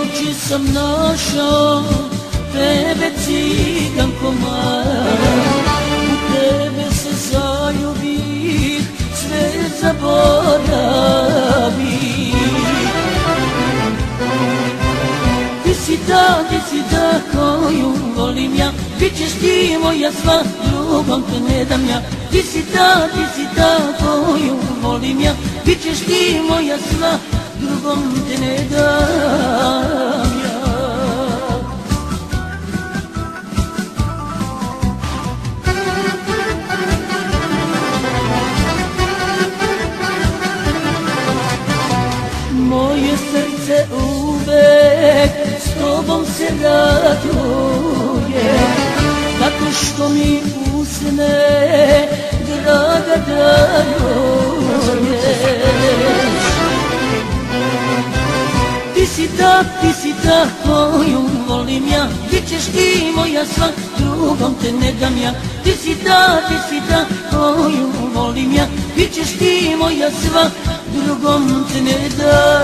Juči sam našao tebe ciganko moja U tebe se zaljubih, sve zaboravih Ti si ta, ti si moja sva, drugom te ne dam ja. Ti si ta, ti si ta koju volim ja. Bićeš ti moja sva, drugom te ne dam ja. Moje srce uvek s tobom se raduje što mi usne draga daruješ Ti si ta, ti si ta koju volim ja. Bićeš ti moja sva, drugom te ne dam ja. Ti si ta, ti si ta koju volim ja. Bićeš ti moja sva, drugom te ne dam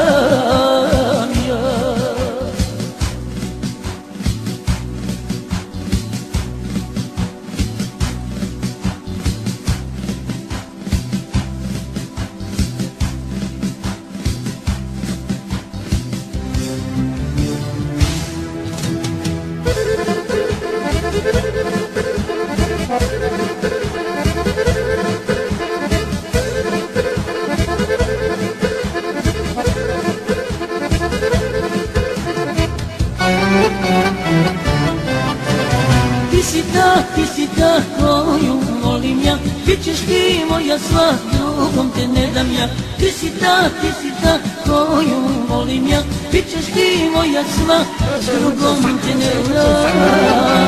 Ta, ti si ta koju volim ja. Bićeš ti moja sva, drugom te ne dam ja. Ti si ta, ti si ta koju volim ja. Bićeš ti moja sva, drugom te ne dam